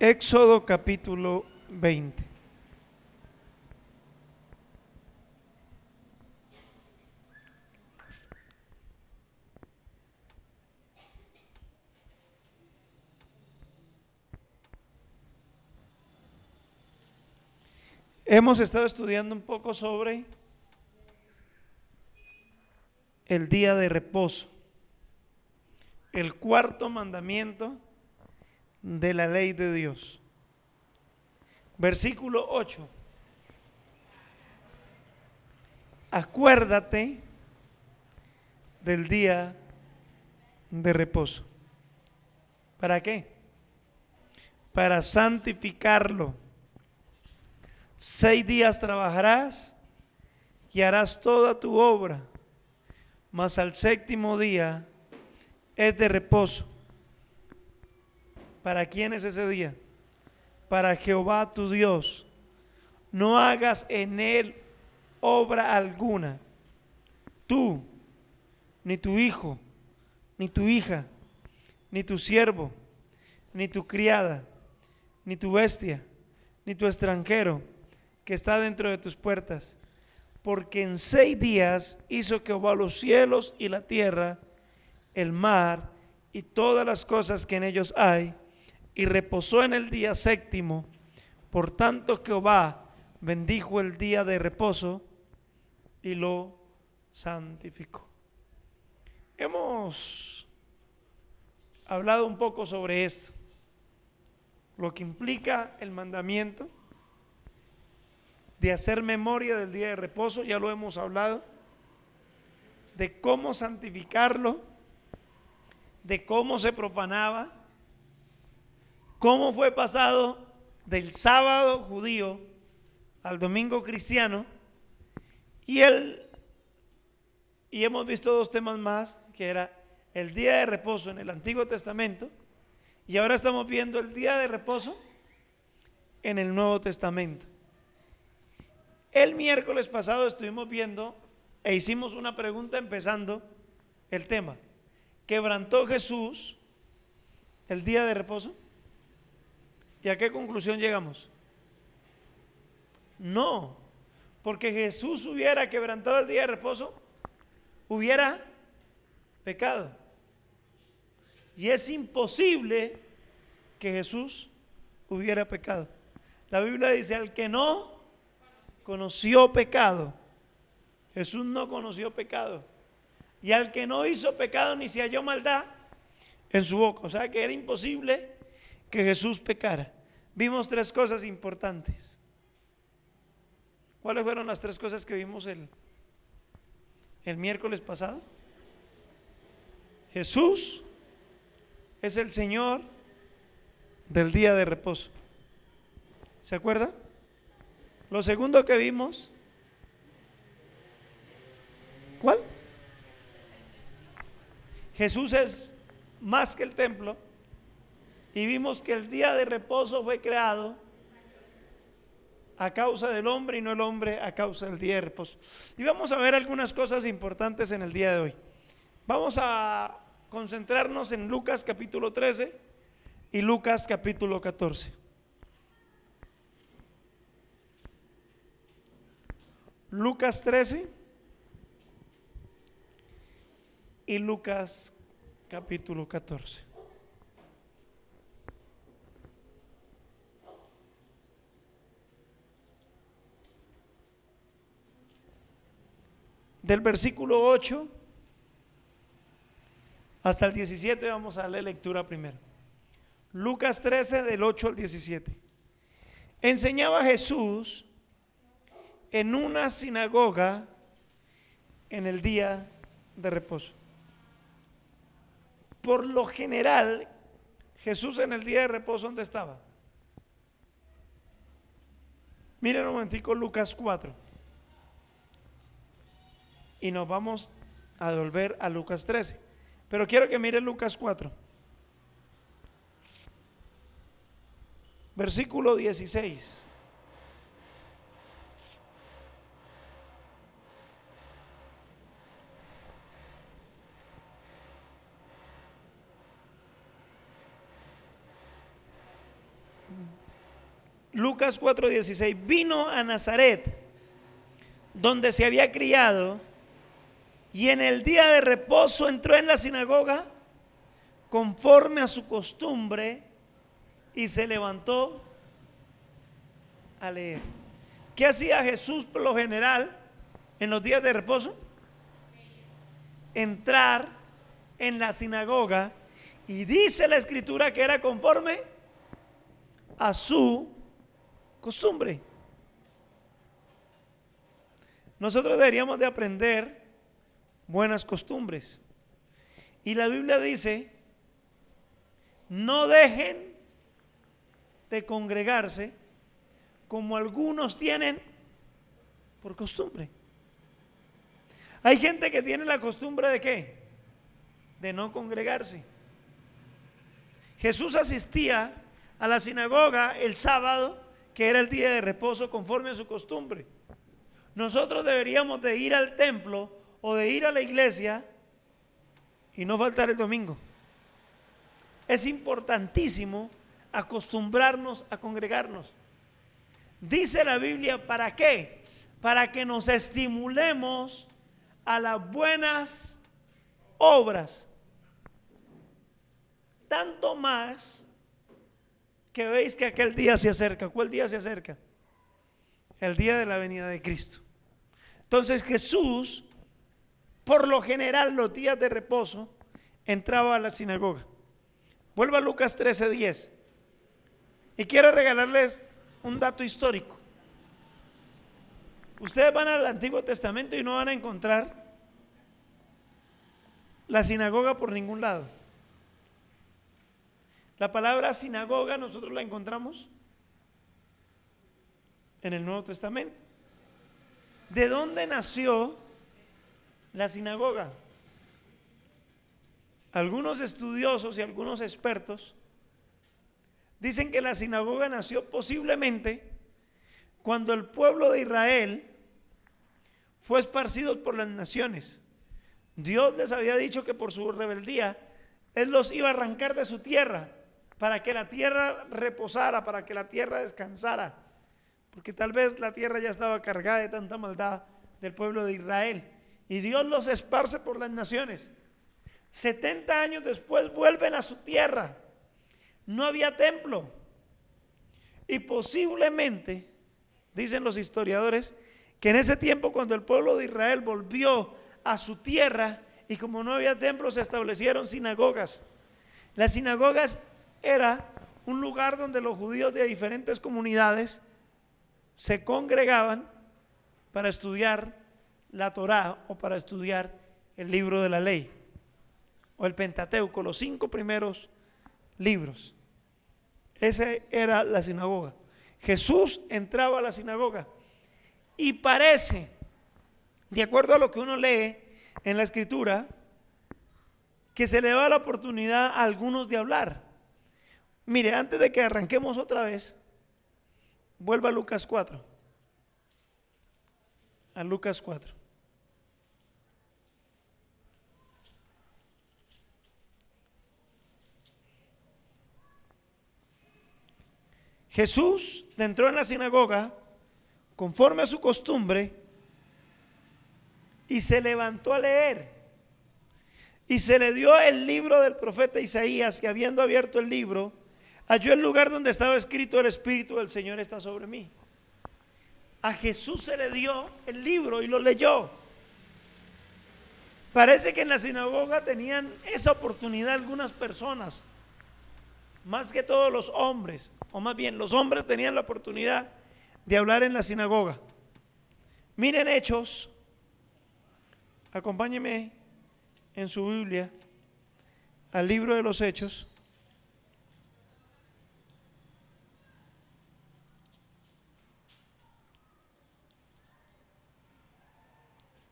Éxodo capítulo 20. Hemos estado estudiando un poco sobre el día de reposo, el cuarto mandamiento de la ley de Dios. Versículo 8. Acuérdate del día de reposo. ¿Para qué? Para santificarlo Seis días trabajarás y harás toda tu obra, mas al séptimo día es de reposo. ¿Para quién es ese día? Para Jehová tu Dios. No hagas en él obra alguna. Tú, ni tu hijo, ni tu hija, ni tu siervo, ni tu criada, ni tu bestia, ni tu extranjero que está dentro de tus puertas, porque en seis días hizo Jehová los cielos y la tierra, el mar y todas las cosas que en ellos hay, y reposó en el día séptimo. Por tanto Jehová bendijo el día de reposo y lo santificó. Hemos hablado un poco sobre esto, lo que implica el mandamiento de hacer memoria del día de reposo, ya lo hemos hablado, de cómo santificarlo, de cómo se profanaba, cómo fue pasado del sábado judío al domingo cristiano, y él, y hemos visto dos temas más, que era el día de reposo en el Antiguo Testamento, y ahora estamos viendo el día de reposo en el Nuevo Testamento. El miércoles pasado estuvimos viendo e hicimos una pregunta empezando el tema. ¿Quebrantó Jesús el día de reposo? ¿Y a qué conclusión llegamos? No, porque Jesús hubiera quebrantado el día de reposo, hubiera pecado. Y es imposible que Jesús hubiera pecado. La Biblia dice, al que no conoció pecado. Jesús no conoció pecado. Y al que no hizo pecado ni se halló maldad en su boca. O sea que era imposible que Jesús pecara. Vimos tres cosas importantes. ¿Cuáles fueron las tres cosas que vimos el, el miércoles pasado? Jesús es el Señor del día de reposo. ¿Se acuerda? Lo segundo que vimos, ¿cuál? Jesús es más que el templo y vimos que el día de reposo fue creado a causa del hombre y no el hombre a causa del día de reposo. Y vamos a ver algunas cosas importantes en el día de hoy. Vamos a concentrarnos en Lucas capítulo 13 y Lucas capítulo 14. Lucas 13 y Lucas capítulo 14. Del versículo 8 hasta el 17 vamos a darle lectura primero. Lucas 13 del 8 al 17. Enseñaba Jesús en una sinagoga en el día de reposo. Por lo general, Jesús en el día de reposo, ¿dónde estaba? Miren un momentico Lucas 4. Y nos vamos a volver a Lucas 13. Pero quiero que miren Lucas 4. Versículo 16. Lucas 4:16, vino a Nazaret, donde se había criado, y en el día de reposo entró en la sinagoga conforme a su costumbre y se levantó a leer. ¿Qué hacía Jesús por lo general en los días de reposo? Entrar en la sinagoga y dice la escritura que era conforme a su costumbre. Nosotros deberíamos de aprender buenas costumbres. Y la Biblia dice, no dejen de congregarse como algunos tienen por costumbre. Hay gente que tiene la costumbre de qué? De no congregarse. Jesús asistía a la sinagoga el sábado, que era el día de reposo conforme a su costumbre. Nosotros deberíamos de ir al templo o de ir a la iglesia y no faltar el domingo. Es importantísimo acostumbrarnos a congregarnos. Dice la Biblia, ¿para qué? Para que nos estimulemos a las buenas obras. Tanto más que veis que aquel día se acerca. ¿Cuál día se acerca? El día de la venida de Cristo. Entonces Jesús, por lo general los días de reposo, entraba a la sinagoga. Vuelva a Lucas 13:10. Y quiero regalarles un dato histórico. Ustedes van al Antiguo Testamento y no van a encontrar la sinagoga por ningún lado. La palabra sinagoga nosotros la encontramos en el Nuevo Testamento. ¿De dónde nació la sinagoga? Algunos estudiosos y algunos expertos dicen que la sinagoga nació posiblemente cuando el pueblo de Israel fue esparcido por las naciones. Dios les había dicho que por su rebeldía Él los iba a arrancar de su tierra para que la tierra reposara, para que la tierra descansara, porque tal vez la tierra ya estaba cargada de tanta maldad del pueblo de Israel. Y Dios los esparce por las naciones. 70 años después vuelven a su tierra. No había templo. Y posiblemente, dicen los historiadores, que en ese tiempo cuando el pueblo de Israel volvió a su tierra y como no había templo se establecieron sinagogas. Las sinagogas era un lugar donde los judíos de diferentes comunidades se congregaban para estudiar la Torá o para estudiar el libro de la ley o el Pentateuco, los cinco primeros libros. Esa era la sinagoga. Jesús entraba a la sinagoga y parece, de acuerdo a lo que uno lee en la escritura, que se le da la oportunidad a algunos de hablar. Mire, antes de que arranquemos otra vez, vuelva a Lucas 4. A Lucas 4. Jesús entró en la sinagoga conforme a su costumbre y se levantó a leer. Y se le dio el libro del profeta Isaías, que habiendo abierto el libro, halló el lugar donde estaba escrito el Espíritu del Señor está sobre mí. A Jesús se le dio el libro y lo leyó. Parece que en la sinagoga tenían esa oportunidad algunas personas, más que todos los hombres, o más bien los hombres tenían la oportunidad de hablar en la sinagoga. Miren Hechos, acompáñeme en su Biblia al libro de los Hechos.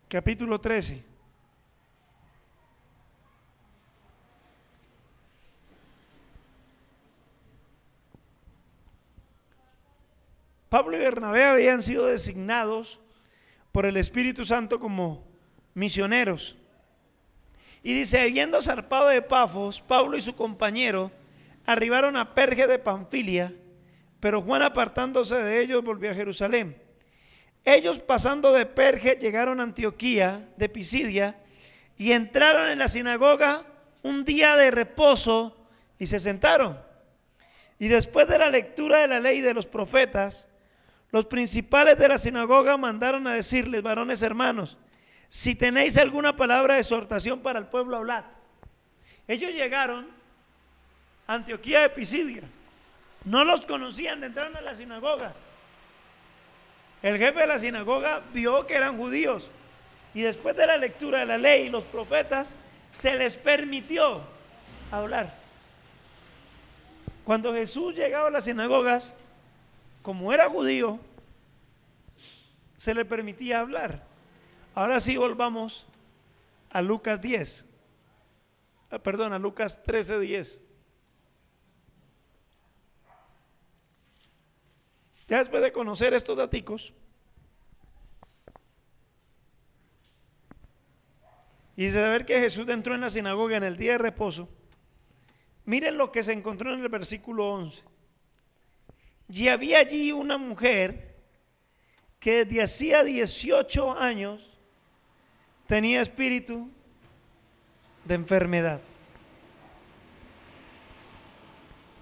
capítulo 13. Pablo y Bernabé habían sido designados por el Espíritu Santo como misioneros. Y dice, habiendo zarpado de Pafos, Pablo y su compañero arribaron a Perge de Panfilia, Pero Juan apartándose de ellos volvió a Jerusalén. Ellos pasando de Perge llegaron a Antioquía de Pisidia y entraron en la sinagoga un día de reposo y se sentaron. Y después de la lectura de la ley de los profetas, los principales de la sinagoga mandaron a decirles, varones hermanos, si tenéis alguna palabra de exhortación para el pueblo, hablad. Ellos llegaron a Antioquía de Pisidia. No los conocían, entraron a la sinagoga. El jefe de la sinagoga vio que eran judíos. Y después de la lectura de la ley y los profetas, se les permitió hablar. Cuando Jesús llegaba a las sinagogas, como era judío, se le permitía hablar. Ahora sí volvamos a Lucas 10. Ah, perdón, a Lucas 13, 10. Ya después de conocer estos daticos y saber que Jesús entró en la sinagoga en el día de reposo, miren lo que se encontró en el versículo 11. Y había allí una mujer que desde hacía 18 años tenía espíritu de enfermedad.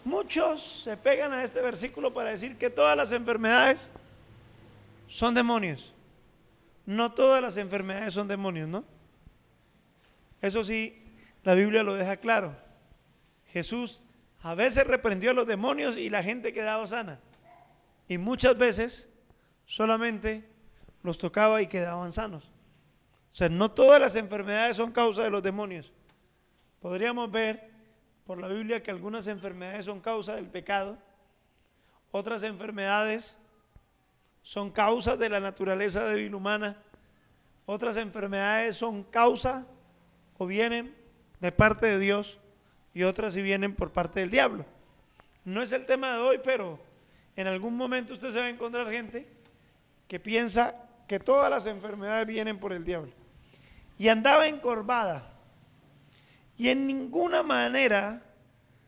Muchos se pegan a este versículo para decir que todas las enfermedades son demonios. No todas las enfermedades son demonios, ¿no? Eso sí, la Biblia lo deja claro. Jesús a veces reprendió a los demonios y la gente quedaba sana. Y muchas veces solamente los tocaba y quedaban sanos. O sea, no todas las enfermedades son causa de los demonios. Podríamos ver por la Biblia que algunas enfermedades son causa del pecado, otras enfermedades son causa de la naturaleza débil humana, otras enfermedades son causa o vienen de parte de Dios y otras sí vienen por parte del diablo. No es el tema de hoy, pero en algún momento usted se va a encontrar gente que piensa que todas las enfermedades vienen por el diablo. Y andaba encorvada y en ninguna manera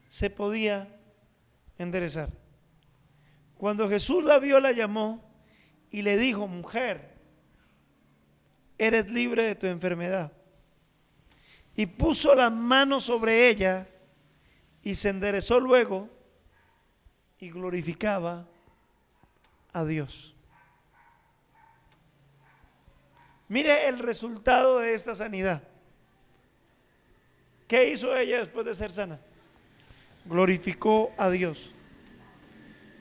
se podía enderezar. Cuando Jesús la vio, la llamó y le dijo, mujer, eres libre de tu enfermedad. Y puso la mano sobre ella y se enderezó luego y glorificaba a Dios. Mire el resultado de esta sanidad. ¿Qué hizo ella después de ser sana? Glorificó a Dios.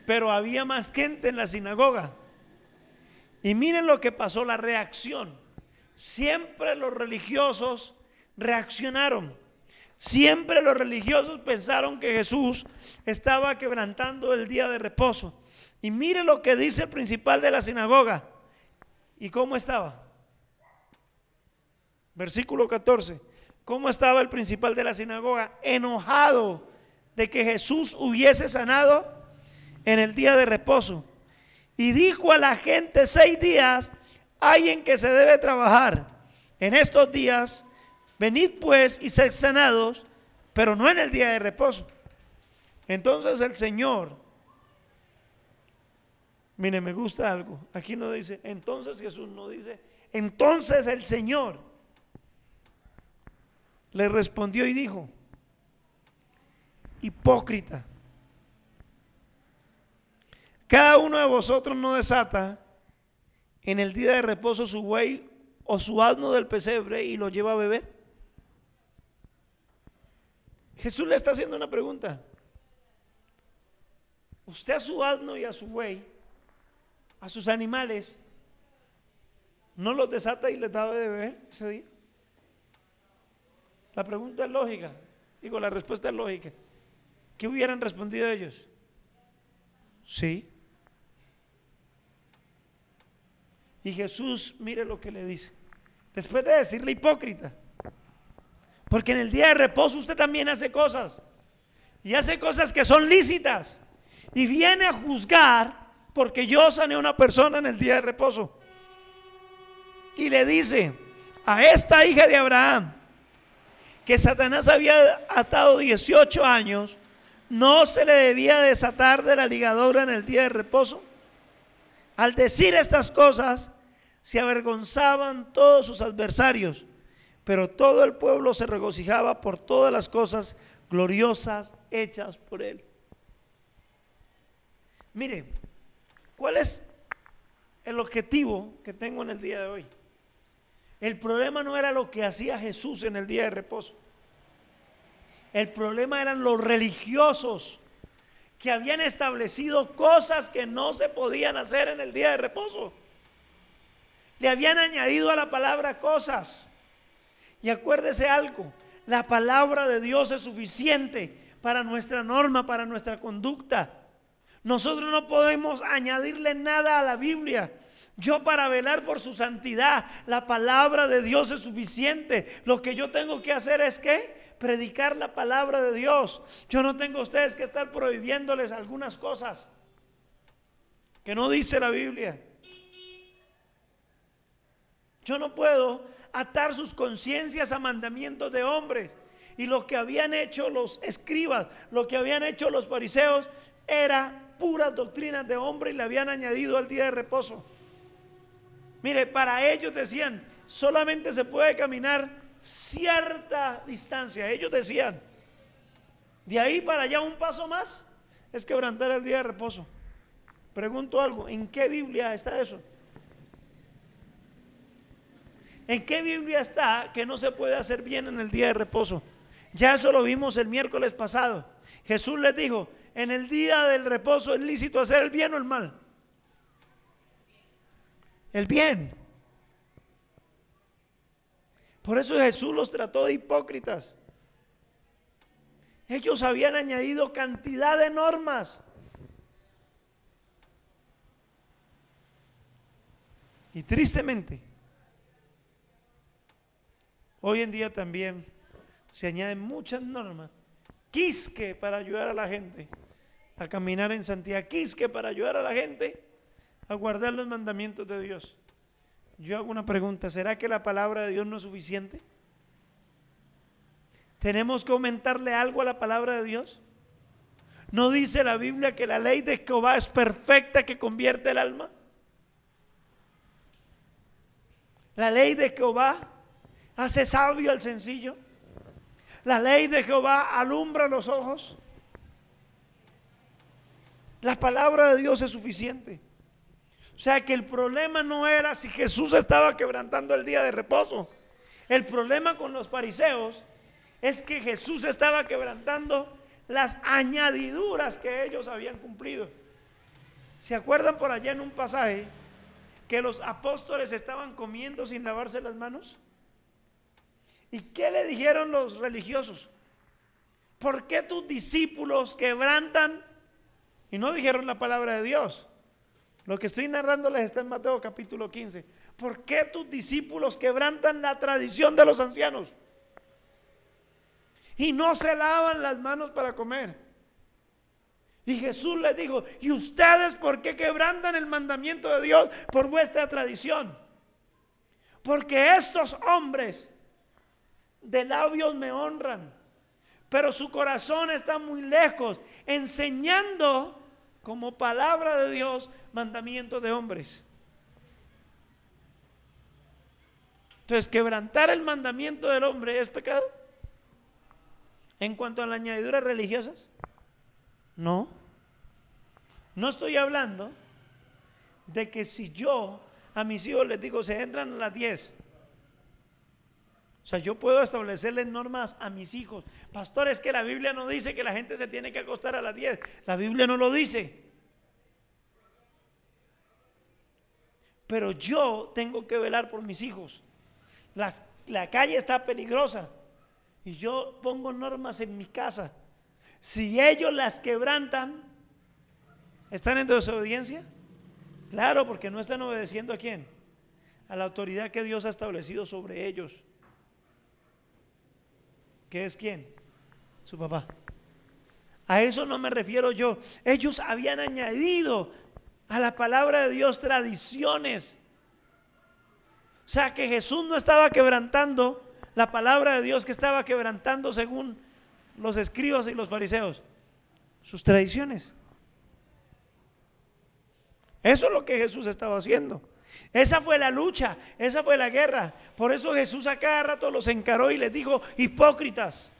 Pero había más gente en la sinagoga. Y miren lo que pasó, la reacción. Siempre los religiosos reaccionaron. Siempre los religiosos pensaron que Jesús estaba quebrantando el día de reposo. Y mire lo que dice el principal de la sinagoga. ¿Y cómo estaba? Versículo 14. ¿Cómo estaba el principal de la sinagoga? Enojado de que Jesús hubiese sanado en el día de reposo. Y dijo a la gente seis días, hay en que se debe trabajar. En estos días Venid pues y sed sanados, pero no en el día de reposo. Entonces el Señor, mire, me gusta algo. Aquí no dice, entonces Jesús no dice, entonces el Señor le respondió y dijo, hipócrita, cada uno de vosotros no desata en el día de reposo su buey o su asno del pesebre y lo lleva a beber. Jesús le está haciendo una pregunta. Usted a su asno y a su buey, a sus animales, ¿no los desata y les da de beber ese día? La pregunta es lógica. Digo, la respuesta es lógica. ¿Qué hubieran respondido ellos? Sí. Y Jesús, mire lo que le dice. Después de decirle hipócrita, porque en el día de reposo usted también hace cosas. Y hace cosas que son lícitas. Y viene a juzgar porque yo sané a una persona en el día de reposo. Y le dice a esta hija de Abraham que Satanás había atado 18 años, no se le debía desatar de la ligadura en el día de reposo. Al decir estas cosas, se avergonzaban todos sus adversarios, pero todo el pueblo se regocijaba por todas las cosas gloriosas hechas por él. Mire, ¿cuál es el objetivo que tengo en el día de hoy? El problema no era lo que hacía Jesús en el día de reposo. El problema eran los religiosos que habían establecido cosas que no se podían hacer en el día de reposo. Le habían añadido a la palabra cosas. Y acuérdese algo, la palabra de Dios es suficiente para nuestra norma, para nuestra conducta. Nosotros no podemos añadirle nada a la Biblia. Yo para velar por su santidad, la palabra de Dios es suficiente. Lo que yo tengo que hacer es que predicar la palabra de Dios. Yo no tengo ustedes que estar prohibiéndoles algunas cosas que no dice la Biblia. Yo no puedo atar sus conciencias a mandamientos de hombres. Y lo que habían hecho los escribas, lo que habían hecho los fariseos, era puras doctrinas de hombre y le habían añadido al día de reposo. Mire, para ellos decían, solamente se puede caminar cierta distancia. Ellos decían, de ahí para allá un paso más es quebrantar el día de reposo. Pregunto algo, ¿en qué Biblia está eso? ¿En qué Biblia está que no se puede hacer bien en el día de reposo? Ya eso lo vimos el miércoles pasado. Jesús les dijo, en el día del reposo es lícito hacer el bien o el mal. El bien. Por eso Jesús los trató de hipócritas. Ellos habían añadido cantidad de normas. Y tristemente, Hoy en día también se añaden muchas normas. Quisque para ayudar a la gente a caminar en santidad. Quisque para ayudar a la gente a guardar los mandamientos de Dios. Yo hago una pregunta, ¿será que la palabra de Dios no es suficiente? ¿Tenemos que aumentarle algo a la palabra de Dios? ¿No dice la Biblia que la ley de Jehová es perfecta que convierte el alma? La ley de Jehová hace sabio al sencillo. La ley de Jehová alumbra los ojos. La palabra de Dios es suficiente. O sea que el problema no era si Jesús estaba quebrantando el día de reposo. El problema con los fariseos es que Jesús estaba quebrantando las añadiduras que ellos habían cumplido. ¿Se acuerdan por allá en un pasaje que los apóstoles estaban comiendo sin lavarse las manos? ¿Y qué le dijeron los religiosos? ¿Por qué tus discípulos quebrantan? Y no dijeron la palabra de Dios. Lo que estoy narrándoles está en Mateo capítulo 15. ¿Por qué tus discípulos quebrantan la tradición de los ancianos? Y no se lavan las manos para comer. Y Jesús les dijo, ¿y ustedes por qué quebrantan el mandamiento de Dios por vuestra tradición? Porque estos hombres de labios me honran, pero su corazón está muy lejos, enseñando como palabra de Dios mandamientos de hombres. Entonces, quebrantar el mandamiento del hombre es pecado. En cuanto a las añadiduras religiosas, no. No estoy hablando de que si yo a mis hijos les digo, se entran a las 10, o sea, yo puedo establecerle normas a mis hijos. Pastor, es que la Biblia no dice que la gente se tiene que acostar a las 10. La Biblia no lo dice. Pero yo tengo que velar por mis hijos. la calle está peligrosa. Y yo pongo normas en mi casa. Si ellos las quebrantan, ¿están en desobediencia? Claro, porque no están obedeciendo a quién? A la autoridad que Dios ha establecido sobre ellos. ¿Qué es quién? Su papá. A eso no me refiero yo. Ellos habían añadido a la palabra de Dios tradiciones. O sea que Jesús no estaba quebrantando la palabra de Dios que estaba quebrantando según los escribas y los fariseos. sus tradiciones. Eso es lo que Jesús estaba haciendo. Esa fue la lucha, esa fue la guerra. Por eso Jesús a cada rato los encaró y les dijo, hipócritas.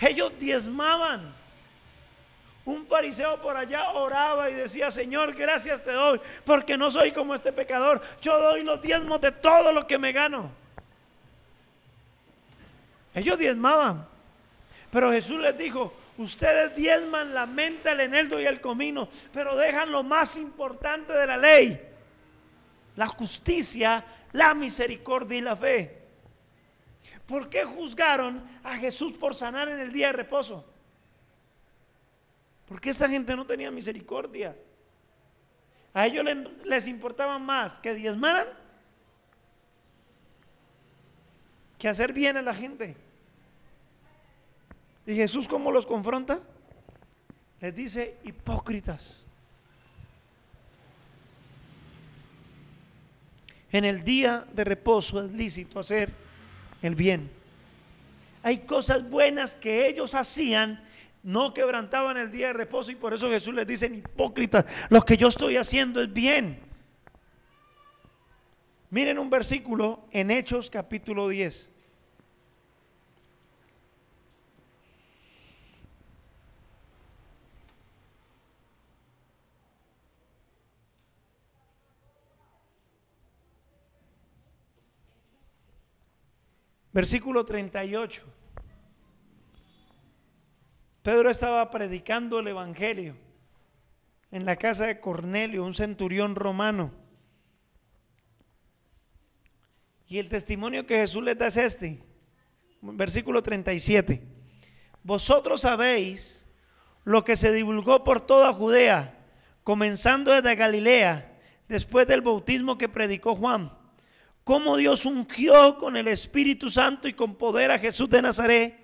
Ellos diezmaban. Un fariseo por allá oraba y decía, Señor, gracias te doy, porque no soy como este pecador. Yo doy los diezmos de todo lo que me gano. Ellos diezmaban. Pero Jesús les dijo, ustedes diezman la menta, el eneldo y el comino, pero dejan lo más importante de la ley, la justicia, la misericordia y la fe. ¿Por qué juzgaron a Jesús por sanar en el día de reposo? Porque esa gente no tenía misericordia. A ellos les, importaba más que diezmaran que hacer bien a la gente. ¿Y Jesús cómo los confronta? Les dice hipócritas. En el día de reposo es lícito hacer el bien. Hay cosas buenas que ellos hacían no quebrantaban el día de reposo y por eso Jesús les dice, hipócritas, lo que yo estoy haciendo es bien. Miren un versículo en Hechos capítulo 10. Versículo 38. Pedro estaba predicando el Evangelio en la casa de Cornelio, un centurión romano. Y el testimonio que Jesús les da es este, versículo 37. Vosotros sabéis lo que se divulgó por toda Judea, comenzando desde Galilea, después del bautismo que predicó Juan, cómo Dios ungió con el Espíritu Santo y con poder a Jesús de Nazaret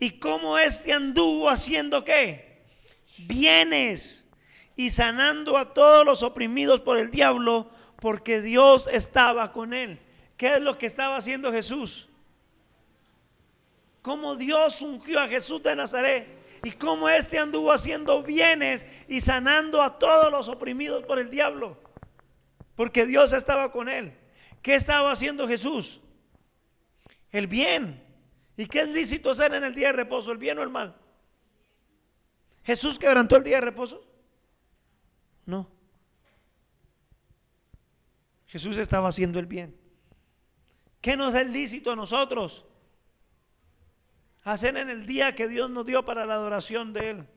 y cómo este anduvo haciendo qué? Bienes y sanando a todos los oprimidos por el diablo, porque Dios estaba con él. ¿Qué es lo que estaba haciendo Jesús? Cómo Dios ungió a Jesús de Nazaret y cómo este anduvo haciendo bienes y sanando a todos los oprimidos por el diablo, porque Dios estaba con él. ¿Qué estaba haciendo Jesús? El bien. ¿Y qué es lícito hacer en el día de reposo, el bien o el mal? ¿Jesús quebrantó el día de reposo? No. Jesús estaba haciendo el bien. ¿Qué nos es lícito a nosotros? Hacer en el día que Dios nos dio para la adoración de Él.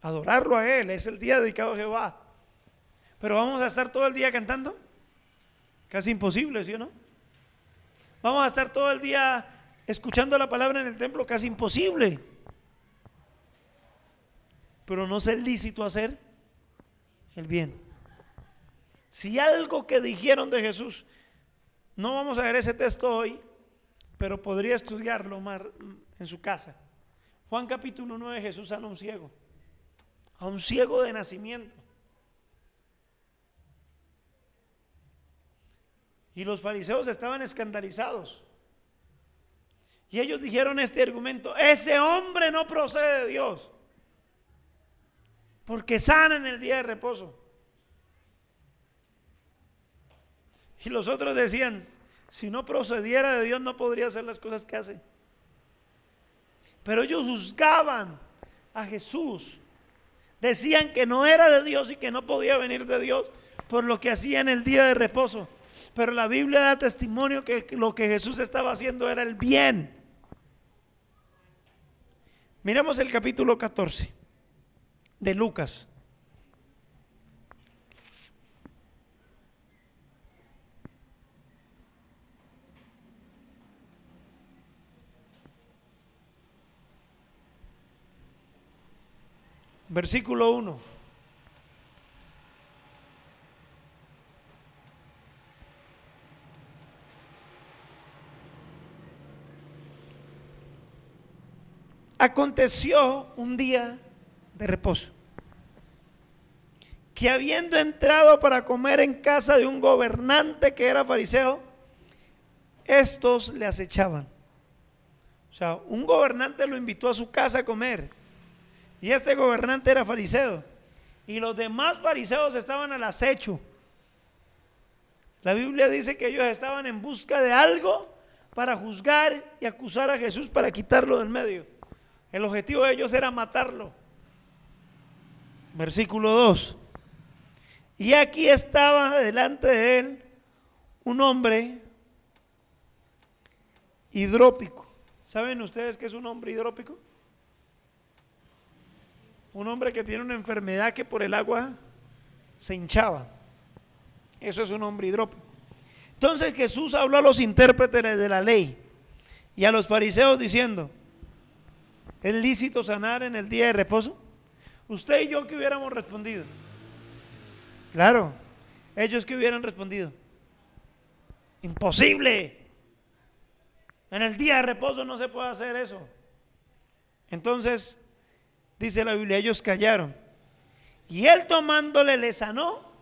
Adorarlo a Él es el día dedicado a Jehová. Pero vamos a estar todo el día cantando. Casi imposible, ¿sí o no? Vamos a estar todo el día escuchando la palabra en el templo, casi imposible. Pero no es lícito hacer el bien. Si algo que dijeron de Jesús, no vamos a ver ese texto hoy, pero podría estudiarlo más en su casa. Juan capítulo 9, Jesús sana a un ciego, a un ciego de nacimiento. Y los fariseos estaban escandalizados. Y ellos dijeron este argumento, ese hombre no procede de Dios, porque sana en el día de reposo. Y los otros decían, si no procediera de Dios no podría hacer las cosas que hace. Pero ellos juzgaban a Jesús. Decían que no era de Dios y que no podía venir de Dios por lo que hacía en el día de reposo. Pero la Biblia da testimonio que lo que Jesús estaba haciendo era el bien. Miramos el capítulo 14 de Lucas. Versículo 1. Aconteció un día de reposo que habiendo entrado para comer en casa de un gobernante que era fariseo, estos le acechaban sea, un gobernante lo invitó a su casa a comer. Y este gobernante era fariseo. Y los demás fariseos estaban al acecho. La Biblia dice que ellos estaban en busca de algo para juzgar y acusar a Jesús para quitarlo del medio. El objetivo de ellos era matarlo. Versículo 2. Y aquí estaba delante de él un hombre hidrópico. ¿Saben ustedes qué es un hombre hidrópico? Un hombre que tiene una enfermedad que por el agua se hinchaba. Eso es un hombre hidrópico. Entonces Jesús habló a los intérpretes de la ley y a los fariseos diciendo, ¿es lícito sanar en el día de reposo? Usted y yo que hubiéramos respondido. Claro, ellos que hubieran respondido. Imposible. En el día de reposo no se puede hacer eso. Entonces, dice la Biblia, ellos callaron. Y él tomándole le sanó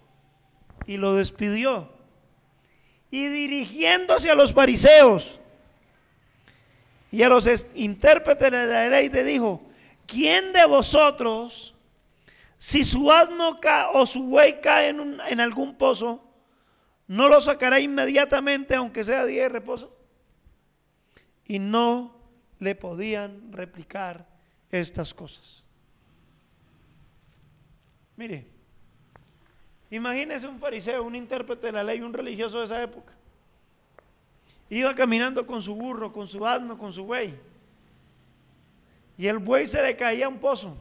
y lo despidió. Y dirigiéndose a los fariseos y a los intérpretes de la ley, le dijo, ¿quién de vosotros si su asno o su buey cae en, en algún pozo, no lo sacará inmediatamente aunque sea día de reposo. Y no le podían replicar estas cosas. Mire, imagínese un fariseo, un intérprete de la ley, un religioso de esa época. Iba caminando con su burro, con su asno, con su buey. Y el buey se le caía a un pozo.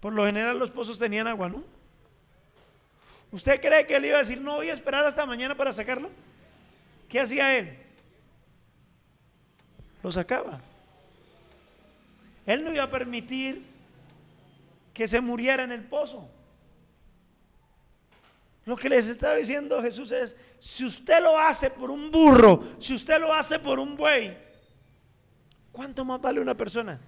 Por lo general los pozos tenían agua, ¿no? ¿Usted cree que él iba a decir, no voy a esperar hasta mañana para sacarlo? ¿Qué hacía él? Lo sacaba. Él no iba a permitir que se muriera en el pozo. Lo que les estaba diciendo Jesús es, si usted lo hace por un burro, si usted lo hace por un buey, ¿cuánto más vale una persona?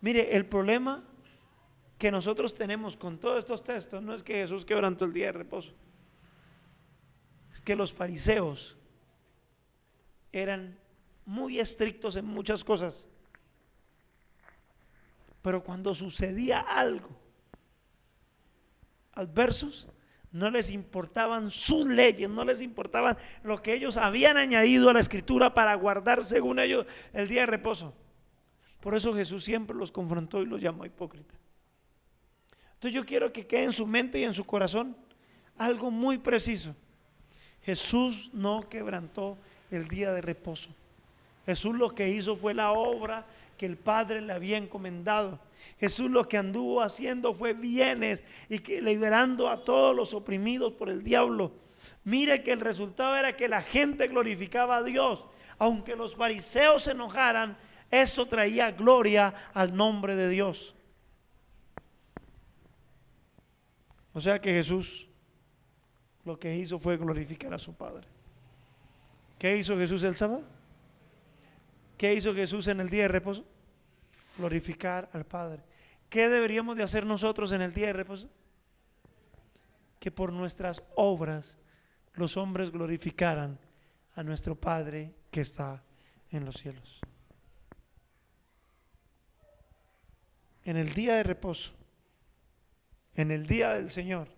Mire, el problema que nosotros tenemos con todos estos textos no es que Jesús quebrantó el día de reposo. Es que los fariseos eran muy estrictos en muchas cosas. Pero cuando sucedía algo adversos, no les importaban sus leyes, no les importaban lo que ellos habían añadido a la escritura para guardar, según ellos, el día de reposo. Por eso Jesús siempre los confrontó y los llamó hipócritas. Entonces yo quiero que quede en su mente y en su corazón algo muy preciso. Jesús no quebrantó el día de reposo. Jesús lo que hizo fue la obra que el Padre le había encomendado. Jesús lo que anduvo haciendo fue bienes y que liberando a todos los oprimidos por el diablo. Mire que el resultado era que la gente glorificaba a Dios. Aunque los fariseos se enojaran, esto traía gloria al nombre de Dios. O sea que Jesús lo que hizo fue glorificar a su Padre. ¿Qué hizo Jesús el sábado? ¿Qué hizo Jesús en el día de reposo? Glorificar al Padre. ¿Qué deberíamos de hacer nosotros en el día de reposo? Que por nuestras obras los hombres glorificaran a nuestro Padre que está en los cielos. en el día de reposo, en el día del Señor,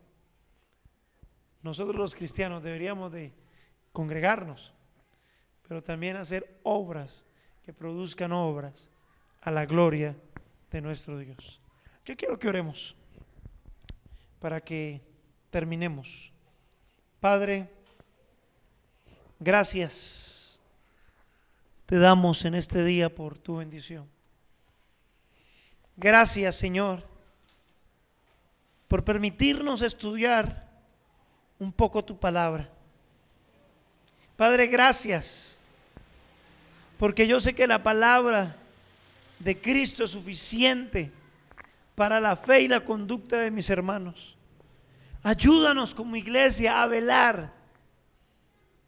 nosotros los cristianos deberíamos de congregarnos, pero también hacer obras que produzcan obras a la gloria de nuestro Dios. Yo quiero que oremos para que terminemos. Padre, gracias te damos en este día por tu bendición. Gracias, Señor, por permitirnos estudiar un poco tu palabra. Padre, gracias, porque yo sé que la palabra de Cristo es suficiente para la fe y la conducta de mis hermanos. Ayúdanos como iglesia a velar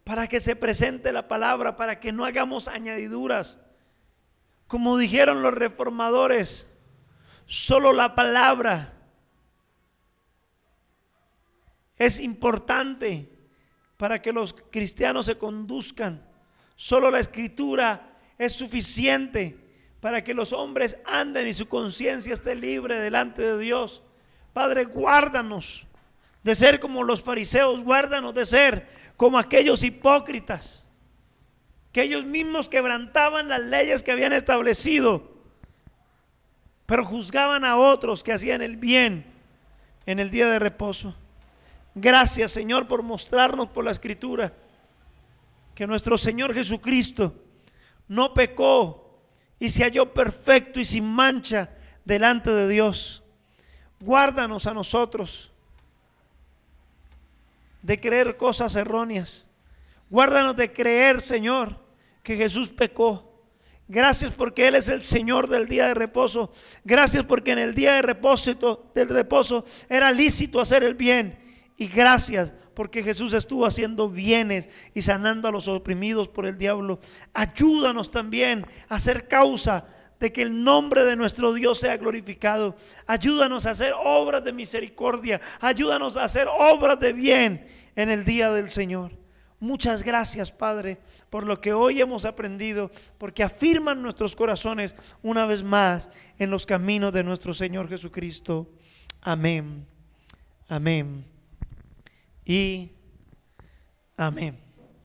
para que se presente la palabra, para que no hagamos añadiduras. Como dijeron los reformadores, Solo la palabra es importante, para que los cristianos se conduzcan. Solo la escritura es suficiente para que los hombres anden y su conciencia esté libre delante de Dios. Padre, guárdanos de ser como los fariseos, guárdanos de ser como aquellos hipócritas, que ellos mismos quebrantaban las leyes que habían establecido, pero juzgaban a otros que hacían el bien en el día de reposo. Gracias Señor por mostrarnos por la escritura que nuestro Señor Jesucristo no pecó y se halló perfecto y sin mancha delante de Dios. Guárdanos a nosotros de creer cosas erróneas. Guárdanos de creer, Señor, que Jesús pecó. Gracias porque Él es el Señor del día de reposo. Gracias porque en el día de reposo, del reposo era lícito hacer el bien. Y gracias porque Jesús estuvo haciendo bienes y sanando a los oprimidos por el diablo. Ayúdanos también a ser causa de que el nombre de nuestro Dios sea glorificado. Ayúdanos a hacer obras de misericordia. Ayúdanos a hacer obras de bien en el día del Señor. Muchas gracias, Padre, por lo que hoy hemos aprendido, porque afirman nuestros corazones una vez más en los caminos de nuestro Señor Jesucristo. Amén. Amén. Y amén.